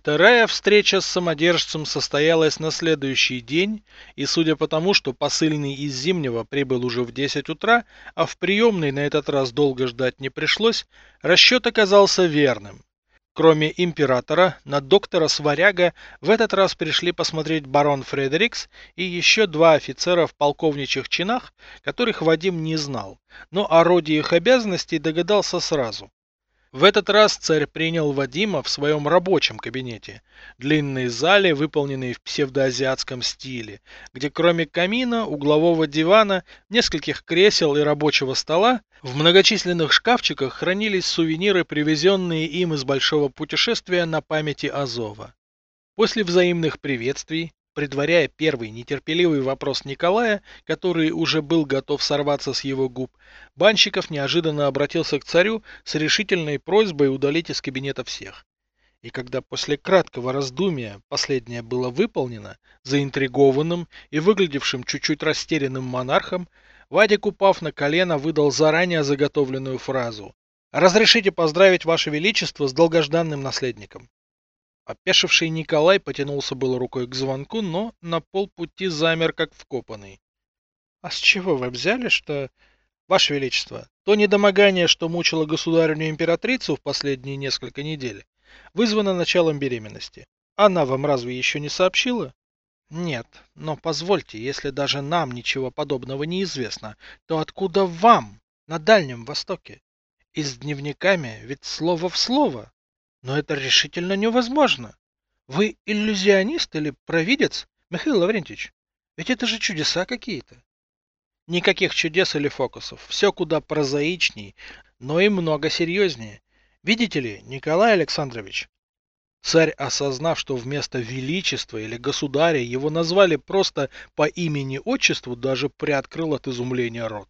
Вторая встреча с самодержцем состоялась на следующий день, и судя по тому, что посыльный из Зимнего прибыл уже в 10 утра, а в приемной на этот раз долго ждать не пришлось, расчет оказался верным. Кроме императора, на доктора Сваряга в этот раз пришли посмотреть барон Фредерикс и еще два офицера в полковничьих чинах, которых Вадим не знал, но о роде их обязанностей догадался сразу. В этот раз царь принял Вадима в своем рабочем кабинете, длинной зале, выполненной в псевдоазиатском стиле, где кроме камина, углового дивана, нескольких кресел и рабочего стола, в многочисленных шкафчиках хранились сувениры, привезенные им из большого путешествия на памяти Азова. После взаимных приветствий предваряя первый нетерпеливый вопрос Николая, который уже был готов сорваться с его губ, Банщиков неожиданно обратился к царю с решительной просьбой удалить из кабинета всех. И когда после краткого раздумия последнее было выполнено, заинтригованным и выглядевшим чуть-чуть растерянным монархом, Вадик, упав на колено, выдал заранее заготовленную фразу «Разрешите поздравить Ваше Величество с долгожданным наследником». Опешивший Николай потянулся было рукой к звонку, но на полпути замер, как вкопанный. — А с чего вы взяли, что... Ваше Величество, то недомогание, что мучило государыню императрицу в последние несколько недель, вызвано началом беременности. Она вам разве еще не сообщила? Нет, но позвольте, если даже нам ничего подобного не известно, то откуда вам на Дальнем Востоке? И с дневниками ведь слово в слово. Но это решительно невозможно. Вы иллюзионист или провидец, Михаил Лаврентьевич? Ведь это же чудеса какие-то. Никаких чудес или фокусов. Все куда прозаичней, но и много серьезнее. Видите ли, Николай Александрович, Царь, осознав, что вместо величества или государя его назвали просто по имени-отчеству, даже приоткрыл от изумления рот.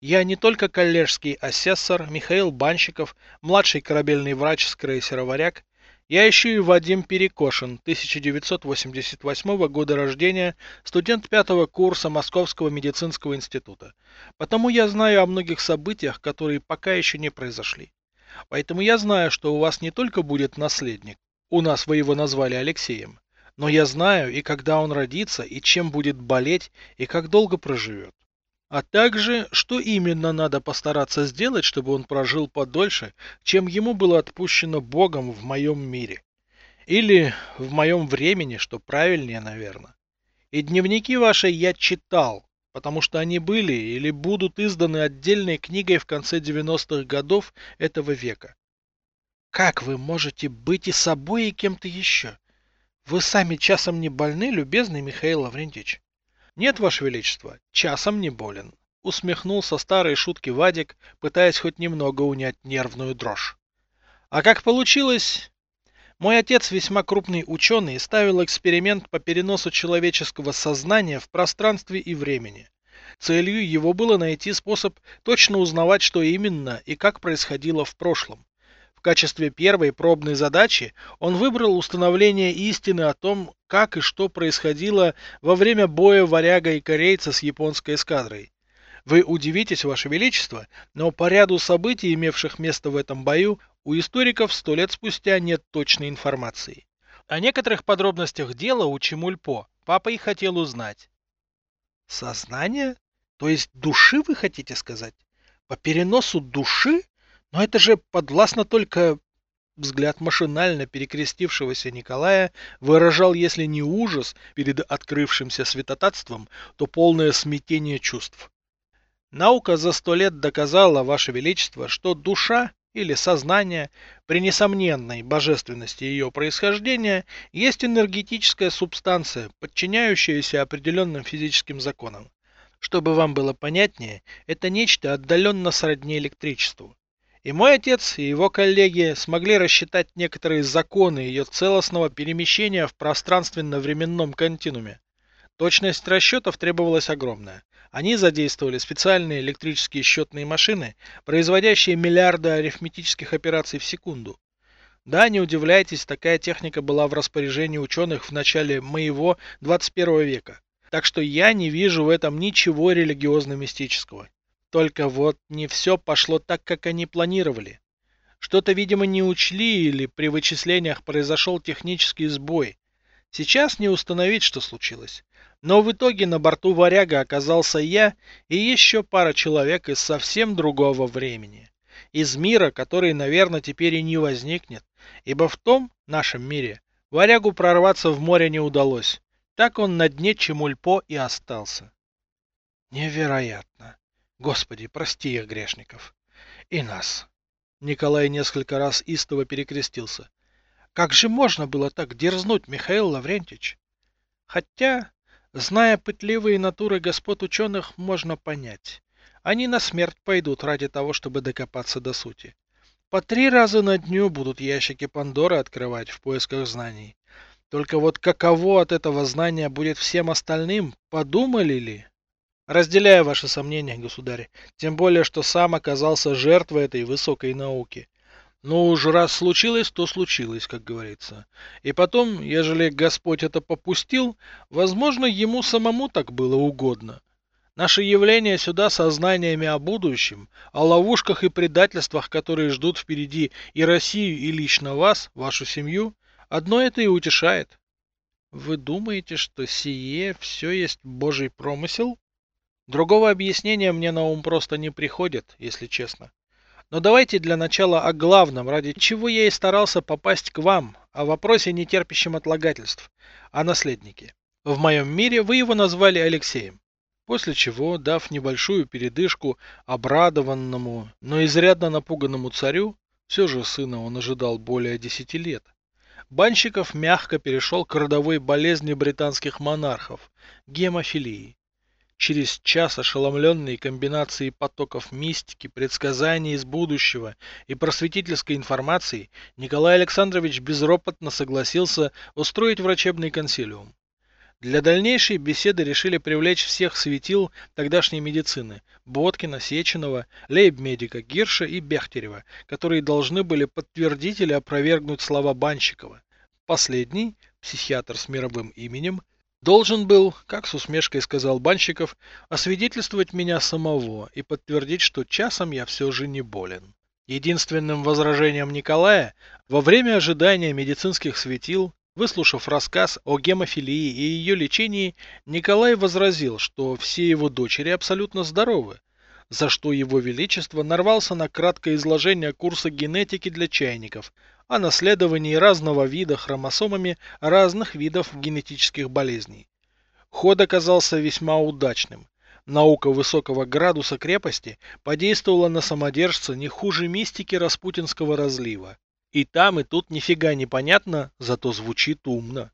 Я не только коллежский асессор Михаил Банщиков, младший корабельный врач с крейсера «Варяг», я еще и Вадим Перекошин, 1988 года рождения, студент пятого курса Московского медицинского института. Потому я знаю о многих событиях, которые пока еще не произошли. Поэтому я знаю, что у вас не только будет наследник, у нас вы его назвали Алексеем, но я знаю и когда он родится, и чем будет болеть, и как долго проживет а также, что именно надо постараться сделать, чтобы он прожил подольше, чем ему было отпущено Богом в моем мире. Или в моем времени, что правильнее, наверное. И дневники ваши я читал, потому что они были или будут изданы отдельной книгой в конце 90-х годов этого века. Как вы можете быть и собой, и кем-то еще? Вы сами часом не больны, любезный Михаил Лаврентьевич? Нет, Ваше Величество, часом не болен. Усмехнулся старой шутки Вадик, пытаясь хоть немного унять нервную дрожь. А как получилось? Мой отец, весьма крупный ученый, ставил эксперимент по переносу человеческого сознания в пространстве и времени. Целью его было найти способ точно узнавать, что именно и как происходило в прошлом. В качестве первой пробной задачи он выбрал установление истины о том, как и что происходило во время боя варяга и корейца с японской эскадрой. Вы удивитесь, Ваше Величество, но по ряду событий, имевших место в этом бою, у историков сто лет спустя нет точной информации. О некоторых подробностях дела у Чемульпо папа и хотел узнать. Сознание? То есть души вы хотите сказать? По переносу души? Но это же подвластно только... Взгляд машинально перекрестившегося Николая выражал, если не ужас перед открывшимся святотатством, то полное смятение чувств. Наука за сто лет доказала, Ваше Величество, что душа или сознание, при несомненной божественности ее происхождения, есть энергетическая субстанция, подчиняющаяся определенным физическим законам. Чтобы вам было понятнее, это нечто отдаленно сродни электричеству. И мой отец, и его коллеги смогли рассчитать некоторые законы ее целостного перемещения в пространственно-временном континууме. Точность расчетов требовалась огромная. Они задействовали специальные электрические счетные машины, производящие миллиарды арифметических операций в секунду. Да, не удивляйтесь, такая техника была в распоряжении ученых в начале моего 21 века. Так что я не вижу в этом ничего религиозно-мистического. Только вот не все пошло так, как они планировали. Что-то, видимо, не учли или при вычислениях произошел технический сбой. Сейчас не установить, что случилось. Но в итоге на борту «Варяга» оказался я и еще пара человек из совсем другого времени. Из мира, который, наверное, теперь и не возникнет. Ибо в том, нашем мире, «Варягу» прорваться в море не удалось. Так он на дне Чемульпо и остался. Невероятно. Господи, прости их, грешников. И нас. Николай несколько раз истово перекрестился. Как же можно было так дерзнуть, Михаил Лаврентич? Хотя, зная пытливые натуры господ ученых, можно понять. Они на смерть пойдут ради того, чтобы докопаться до сути. По три раза на дню будут ящики Пандоры открывать в поисках знаний. Только вот каково от этого знания будет всем остальным, подумали ли? Разделяю ваши сомнения, государь, тем более, что сам оказался жертвой этой высокой науки. Ну уж раз случилось, то случилось, как говорится. И потом, ежели Господь это попустил, возможно, ему самому так было угодно. Наше явление сюда со знаниями о будущем, о ловушках и предательствах, которые ждут впереди и Россию, и лично вас, вашу семью, Одно это и утешает. Вы думаете, что сие все есть Божий промысел? Другого объяснения мне на ум просто не приходит, если честно. Но давайте для начала о главном, ради чего я и старался попасть к вам, о вопросе, не терпящем отлагательств, о наследнике. В моем мире вы его назвали Алексеем. После чего, дав небольшую передышку обрадованному, но изрядно напуганному царю, все же сына он ожидал более десяти лет, Банщиков мягко перешел к родовой болезни британских монархов – гемофилии. Через час ошеломленной комбинацией потоков мистики, предсказаний из будущего и просветительской информации, Николай Александрович безропотно согласился устроить врачебный консилиум. Для дальнейшей беседы решили привлечь всех светил тогдашней медицины – Боткина, Сеченова, лейб-медика Гирша и Бехтерева, которые должны были подтвердить или опровергнуть слова Банщикова. Последний, психиатр с мировым именем, должен был, как с усмешкой сказал Банщиков, освидетельствовать меня самого и подтвердить, что часом я все же не болен. Единственным возражением Николая во время ожидания медицинских светил Выслушав рассказ о гемофилии и ее лечении, Николай возразил, что все его дочери абсолютно здоровы, за что его величество нарвался на краткое изложение курса генетики для чайников о наследовании разного вида хромосомами разных видов генетических болезней. Ход оказался весьма удачным. Наука высокого градуса крепости подействовала на самодержца не хуже мистики распутинского разлива. И там, и тут нифига не понятно, зато звучит умно.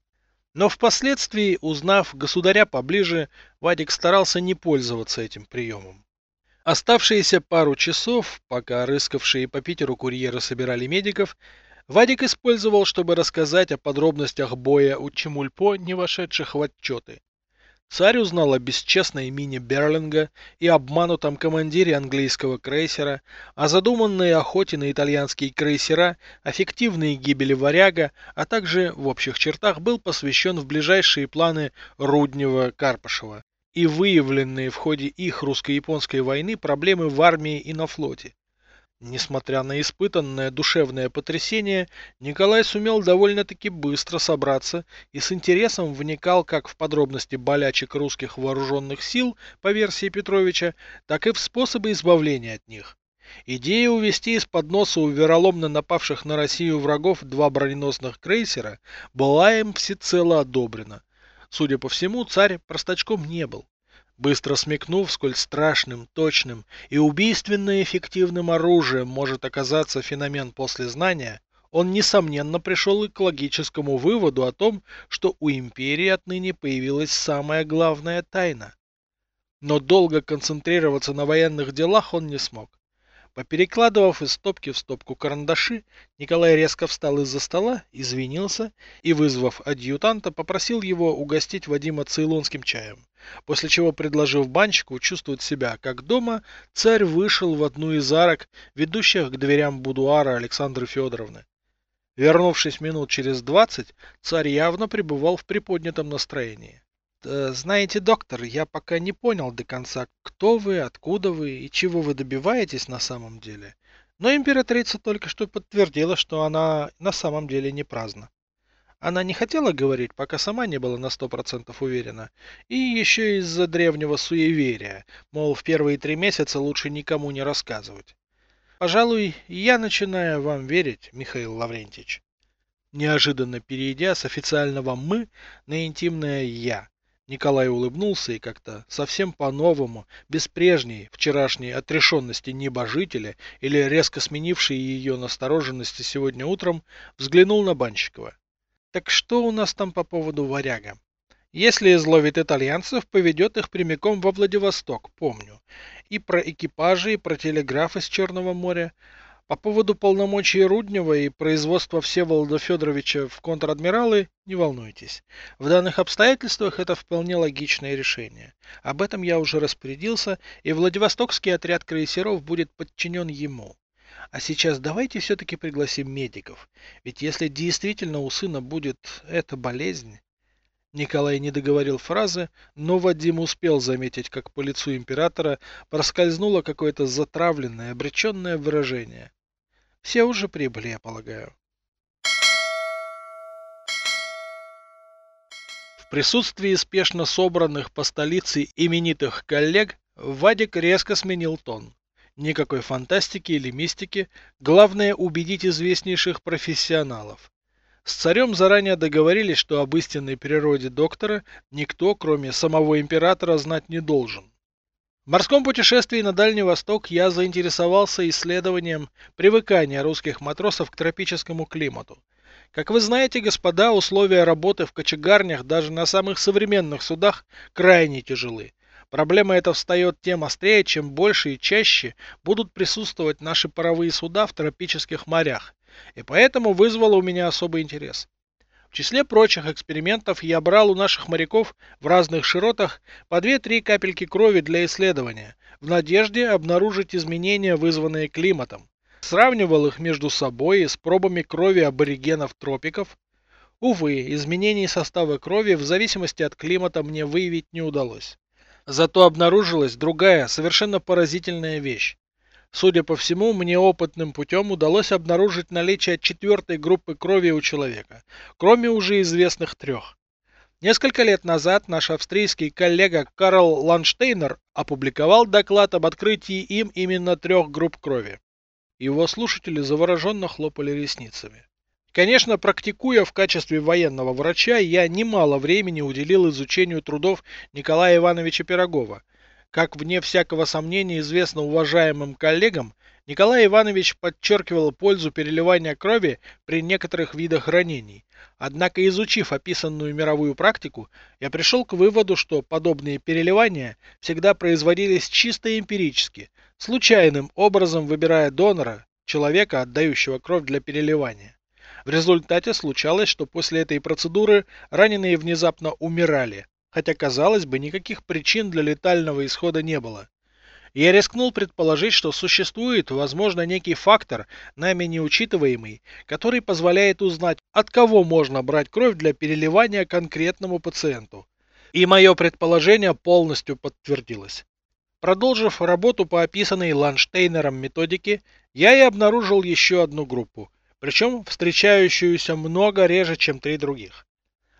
Но впоследствии, узнав государя поближе, Вадик старался не пользоваться этим приемом. Оставшиеся пару часов, пока рыскавшие по Питеру курьеры собирали медиков, Вадик использовал, чтобы рассказать о подробностях боя у Чемульпо, не вошедших в отчеты. Царь узнал о бесчестной мине Берлинга и обманутом командире английского крейсера, о задуманной охоте на итальянские крейсера, о фиктивной гибели варяга, а также в общих чертах был посвящен в ближайшие планы Руднева-Карпашева и выявленные в ходе их русско-японской войны проблемы в армии и на флоте. Несмотря на испытанное душевное потрясение, Николай сумел довольно-таки быстро собраться и с интересом вникал как в подробности болячек русских вооруженных сил по версии Петровича, так и в способы избавления от них. Идея увести из-под носа у вероломно напавших на Россию врагов два броненосных крейсера была им всецело одобрена. Судя по всему, царь простачком не был. Быстро смекнув, сколь страшным, точным и убийственно эффективным оружием может оказаться феномен после знания, он, несомненно, пришел и к логическому выводу о том, что у империи отныне появилась самая главная тайна. Но долго концентрироваться на военных делах он не смог. Поперекладывав из стопки в стопку карандаши, Николай резко встал из-за стола, извинился и, вызвав адъютанта, попросил его угостить Вадима цейлонским чаем. После чего, предложив банщику чувствовать себя как дома, царь вышел в одну из арок, ведущих к дверям будуара Александры Федоровны. Вернувшись минут через двадцать, царь явно пребывал в приподнятом настроении. Э, знаете, доктор, я пока не понял до конца, кто вы, откуда вы и чего вы добиваетесь на самом деле. Но императрица только что подтвердила, что она на самом деле не праздна. Она не хотела говорить, пока сама не была на сто процентов уверена. И еще из-за древнего суеверия, мол, в первые три месяца лучше никому не рассказывать. Пожалуй, я начинаю вам верить, Михаил Лаврентьевич. Неожиданно перейдя с официального «мы» на интимное «я», Николай улыбнулся и как-то совсем по-новому, без прежней вчерашней отрешенности небожителя или резко сменившей ее настороженности сегодня утром, взглянул на Банщикова. Так что у нас там по поводу варяга? Если изловит итальянцев, поведет их прямиком во Владивосток, помню. И про экипажи, и про телеграф из Черного моря. По поводу полномочий Руднева и производства Всеволода Федоровича в контр-адмиралы не волнуйтесь. В данных обстоятельствах это вполне логичное решение. Об этом я уже распорядился, и Владивостокский отряд крейсеров будет подчинен ему. А сейчас давайте все-таки пригласим медиков. Ведь если действительно у сына будет эта болезнь... Николай не договорил фразы, но Вадим успел заметить, как по лицу императора проскользнуло какое-то затравленное, обреченное выражение. Все уже прибыли, я полагаю. В присутствии спешно собранных по столице именитых коллег Вадик резко сменил тон. Никакой фантастики или мистики, главное убедить известнейших профессионалов. С царем заранее договорились, что об истинной природе доктора никто, кроме самого императора, знать не должен. В морском путешествии на Дальний Восток я заинтересовался исследованием привыкания русских матросов к тропическому климату. Как вы знаете, господа, условия работы в кочегарнях даже на самых современных судах крайне тяжелы. Проблема эта встает тем острее, чем больше и чаще будут присутствовать наши паровые суда в тропических морях, и поэтому вызвало у меня особый интерес. В числе прочих экспериментов я брал у наших моряков в разных широтах по 2-3 капельки крови для исследования, в надежде обнаружить изменения, вызванные климатом. Сравнивал их между собой с пробами крови аборигенов тропиков. Увы, изменений состава крови в зависимости от климата мне выявить не удалось. Зато обнаружилась другая, совершенно поразительная вещь. Судя по всему, мне опытным путем удалось обнаружить наличие четвертой группы крови у человека, кроме уже известных трех. Несколько лет назад наш австрийский коллега Карл Ланштейнер опубликовал доклад об открытии им именно трех групп крови. Его слушатели завороженно хлопали ресницами. Конечно, практикуя в качестве военного врача, я немало времени уделил изучению трудов Николая Ивановича Пирогова – как вне всякого сомнения известно уважаемым коллегам, Николай Иванович подчеркивал пользу переливания крови при некоторых видах ранений. Однако, изучив описанную мировую практику, я пришел к выводу, что подобные переливания всегда производились чисто эмпирически, случайным образом выбирая донора, человека, отдающего кровь для переливания. В результате случалось, что после этой процедуры раненые внезапно умирали, хотя, казалось бы, никаких причин для летального исхода не было. Я рискнул предположить, что существует, возможно, некий фактор, нами неучитываемый, который позволяет узнать, от кого можно брать кровь для переливания конкретному пациенту. И мое предположение полностью подтвердилось. Продолжив работу по описанной Ланштейнером методике, я и обнаружил еще одну группу, причем встречающуюся много реже, чем три других.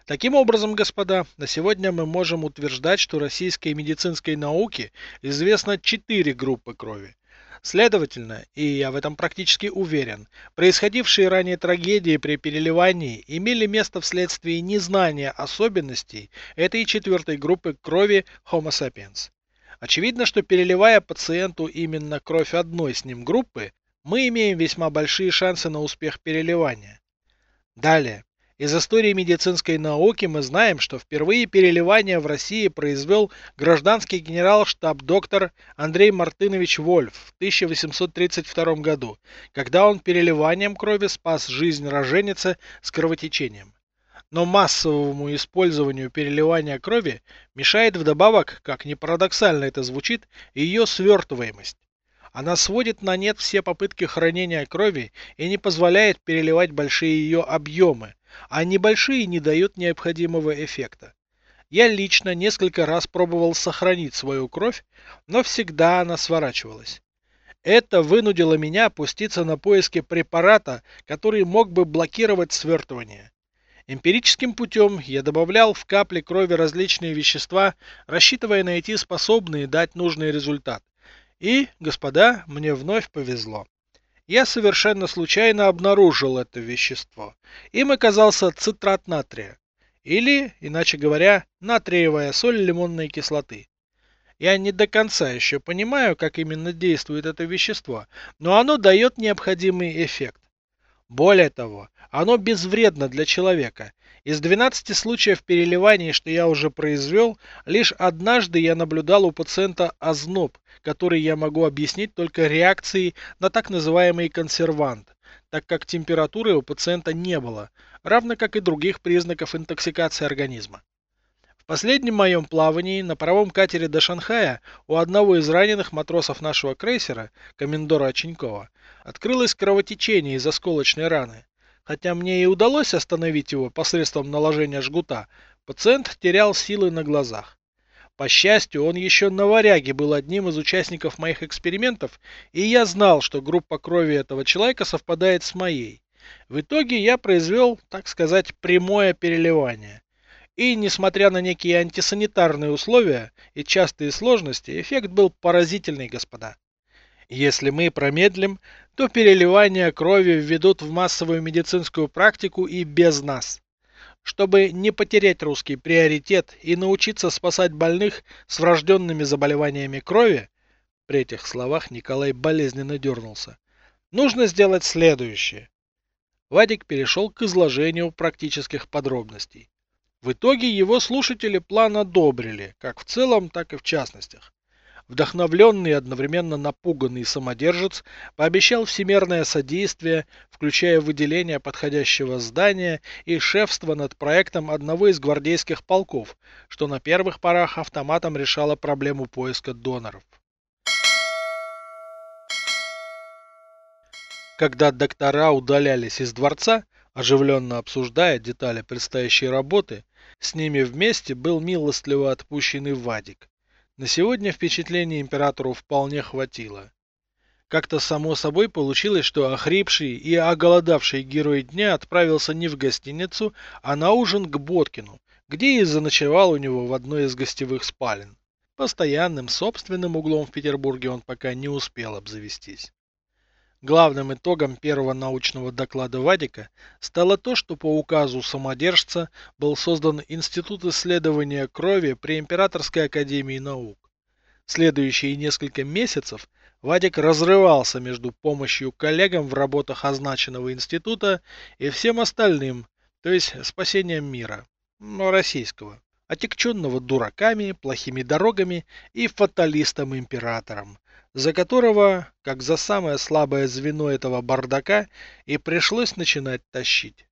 Таким образом, господа, на сегодня мы можем утверждать, что российской медицинской науке известно четыре группы крови. Следовательно, и я в этом практически уверен, происходившие ранее трагедии при переливании имели место вследствие незнания особенностей этой четвертой группы крови Homo sapiens. Очевидно, что переливая пациенту именно кровь одной с ним группы, мы имеем весьма большие шансы на успех переливания. Далее. Из истории медицинской науки мы знаем, что впервые переливание в России произвел гражданский генерал-штаб-доктор Андрей Мартынович Вольф в 1832 году, когда он переливанием крови спас жизнь роженицы с кровотечением. Но массовому использованию переливания крови мешает вдобавок, как ни парадоксально это звучит, ее свертываемость. Она сводит на нет все попытки хранения крови и не позволяет переливать большие ее объемы, а небольшие не дают необходимого эффекта. Я лично несколько раз пробовал сохранить свою кровь, но всегда она сворачивалась. Это вынудило меня пуститься на поиски препарата, который мог бы блокировать свертывание. Эмпирическим путем я добавлял в капли крови различные вещества, рассчитывая найти способные дать нужный результат. И, господа, мне вновь повезло. Я совершенно случайно обнаружил это вещество. Им оказался цитрат натрия. Или, иначе говоря, натриевая соль лимонной кислоты. Я не до конца еще понимаю, как именно действует это вещество, но оно дает необходимый эффект. Более того, оно безвредно для человека. Из 12 случаев переливаний, что я уже произвел, лишь однажды я наблюдал у пациента озноб, который я могу объяснить только реакцией на так называемый консервант, так как температуры у пациента не было, равно как и других признаков интоксикации организма. В последнем моем плавании на паровом катере до Шанхая у одного из раненых матросов нашего крейсера, комендора Оченькова, открылось кровотечение из осколочной раны. Хотя мне и удалось остановить его посредством наложения жгута, пациент терял силы на глазах. По счастью, он еще на варяге был одним из участников моих экспериментов, и я знал, что группа крови этого человека совпадает с моей. В итоге я произвел, так сказать, прямое переливание. И, несмотря на некие антисанитарные условия и частые сложности, эффект был поразительный, господа. Если мы промедлим, то переливание крови введут в массовую медицинскую практику и без нас. Чтобы не потерять русский приоритет и научиться спасать больных с врожденными заболеваниями крови, при этих словах Николай болезненно дернулся, нужно сделать следующее. Вадик перешел к изложению практических подробностей. В итоге его слушатели план одобрили, как в целом, так и в частностях. Вдохновленный и одновременно напуганный самодержец пообещал всемерное содействие, включая выделение подходящего здания и шефство над проектом одного из гвардейских полков, что на первых порах автоматом решало проблему поиска доноров. Когда доктора удалялись из дворца, оживленно обсуждая детали предстоящей работы, с ними вместе был милостливо отпущенный Вадик. На сегодня впечатления императору вполне хватило. Как-то само собой получилось, что охрипший и оголодавший герой дня отправился не в гостиницу, а на ужин к Боткину, где и заночевал у него в одной из гостевых спален. Постоянным собственным углом в Петербурге он пока не успел обзавестись. Главным итогом первого научного доклада Вадика стало то, что по указу самодержца был создан Институт исследования крови при Императорской академии наук. Следующие несколько месяцев Вадик разрывался между помощью коллегам в работах означенного института и всем остальным, то есть спасением мира, но российского, отягченного дураками, плохими дорогами и фаталистом-императором, за которого, как за самое слабое звено этого бардака, и пришлось начинать тащить.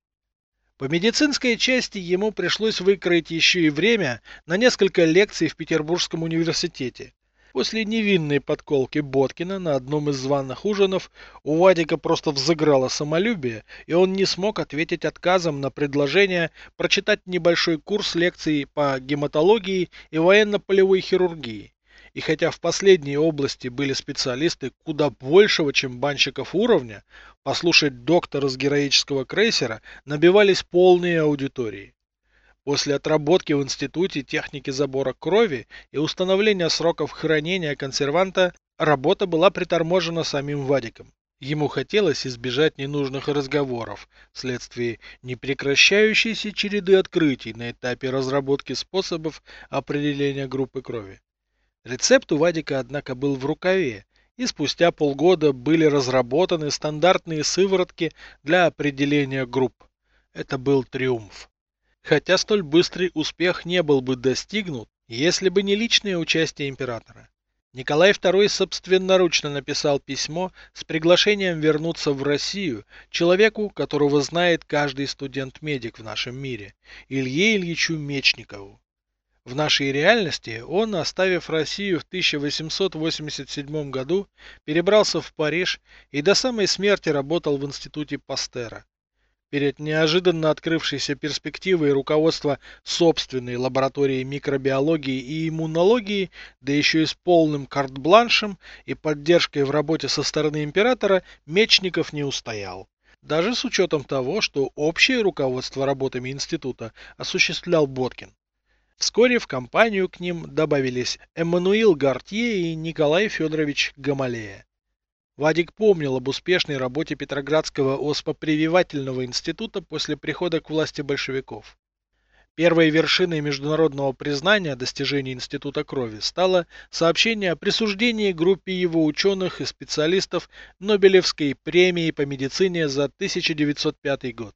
По медицинской части ему пришлось выкроить еще и время на несколько лекций в Петербургском университете. После невинной подколки Боткина на одном из званых ужинов у Вадика просто взыграло самолюбие, и он не смог ответить отказом на предложение прочитать небольшой курс лекций по гематологии и военно-полевой хирургии. И хотя в последней области были специалисты куда большего, чем банщиков уровня, послушать доктора с героического крейсера набивались полные аудитории. После отработки в институте техники забора крови и установления сроков хранения консерванта работа была приторможена самим Вадиком. Ему хотелось избежать ненужных разговоров вследствие непрекращающейся череды открытий на этапе разработки способов определения группы крови. Рецепт у Вадика, однако, был в рукаве, и спустя полгода были разработаны стандартные сыворотки для определения групп. Это был триумф. Хотя столь быстрый успех не был бы достигнут, если бы не личное участие императора. Николай II собственноручно написал письмо с приглашением вернуться в Россию человеку, которого знает каждый студент-медик в нашем мире, Илье Ильичу Мечникову. В нашей реальности он, оставив Россию в 1887 году, перебрался в Париж и до самой смерти работал в институте Пастера. Перед неожиданно открывшейся перспективой руководства собственной лабораторией микробиологии и иммунологии, да еще и с полным карт-бланшем и поддержкой в работе со стороны императора, Мечников не устоял. Даже с учетом того, что общее руководство работами института осуществлял Боткин. Вскоре в компанию к ним добавились Эммануил Гартье и Николай Федорович Гамалея. Вадик помнил об успешной работе Петроградского оспопрививательного института после прихода к власти большевиков. Первой вершиной международного признания достижений Института крови стало сообщение о присуждении группе его ученых и специалистов Нобелевской премии по медицине за 1905 год.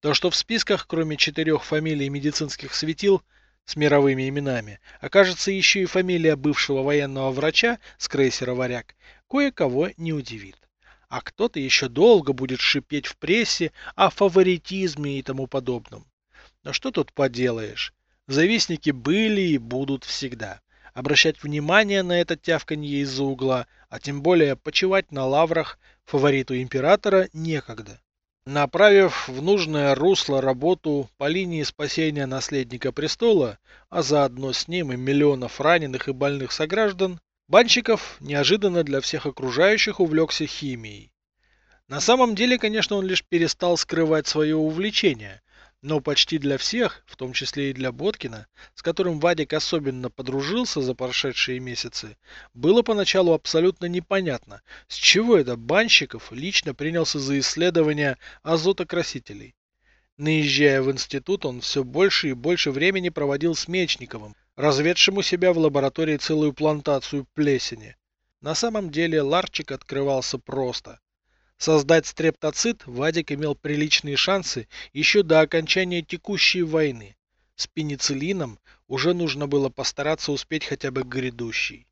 То, что в списках, кроме четырех фамилий медицинских светил с мировыми именами, окажется еще и фамилия бывшего военного врача с крейсера «Варяг», кое-кого не удивит. А кто-то еще долго будет шипеть в прессе о фаворитизме и тому подобном. Но что тут поделаешь? Завистники были и будут всегда. Обращать внимание на это тявканье из-за угла, а тем более почивать на лаврах фавориту императора некогда. Направив в нужное русло работу по линии спасения наследника престола, а заодно с ним и миллионов раненых и больных сограждан, Банщиков неожиданно для всех окружающих увлекся химией. На самом деле, конечно, он лишь перестал скрывать свое увлечение, но почти для всех, в том числе и для Боткина, с которым Вадик особенно подружился за прошедшие месяцы, было поначалу абсолютно непонятно, с чего это Банщиков лично принялся за исследование азотокрасителей. Наезжая в институт, он все больше и больше времени проводил с Мечниковым, разведшим у себя в лаборатории целую плантацию плесени. На самом деле ларчик открывался просто. Создать стрептоцит Вадик имел приличные шансы еще до окончания текущей войны. С пенициллином уже нужно было постараться успеть хотя бы к грядущей.